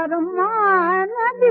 வருமானதே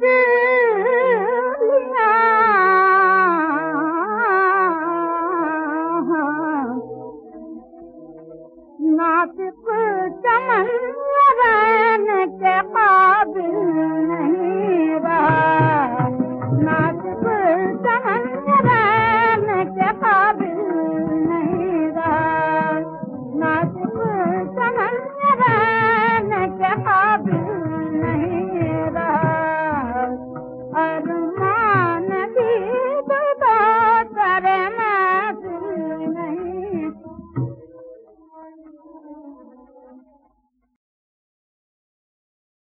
David.